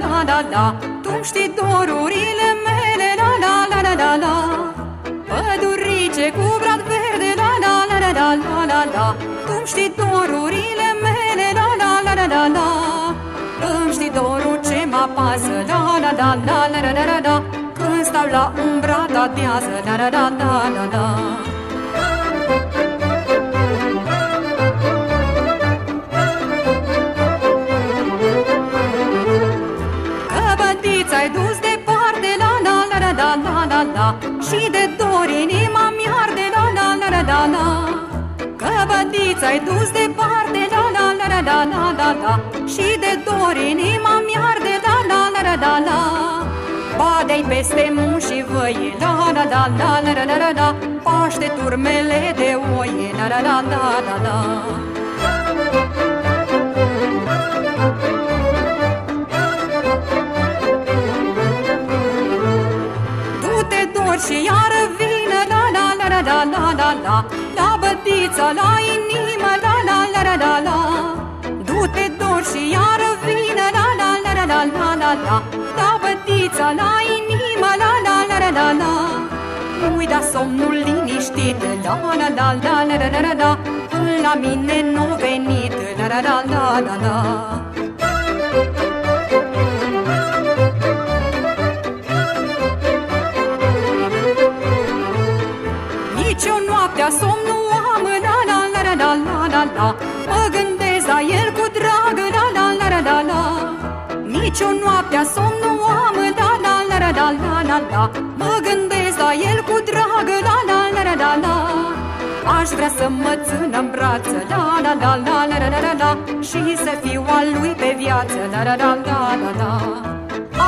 la Tu știi dorurile mele La la la la la la Pădurice cu brad verde La la la la la la la la Tu știi dorurile mele La la la la la la Îmi știi dorul ce mă apasă La la la la la la la la la Când stau la umbra ta deasă La la la la la la Și de dor inima mi-arde La la la la la la Căbătița ai dus departe La la la la la la la la Și de dor inima mi-arde La la la la la la Badei peste mun și văie La la la la la la la la la Paște turmele de oie La la la la la la și iară vină La la la la la la la la La bătița la inimă La la la la la la Du-te dor și iară vină La la la la la la la la La bătița la inimă La la la la la la Nu-i da somnul liniștit La la la la la la la la la Până la mine nu venit La la la la la la Nici Mă gândesc la el cu drag La la la la la la Nici o noaptea somn nu am La la la la la la la la Mă gândesc la el cu drag La la la la la la Aș vrea să mă țină în brață La la la la la la la la la Și să fiu al lui pe viață La la la la la la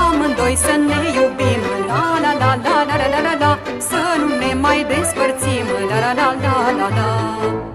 Amândoi să ne iubim La la la la la la la la la Să nu ne mai despărțim La la la la la la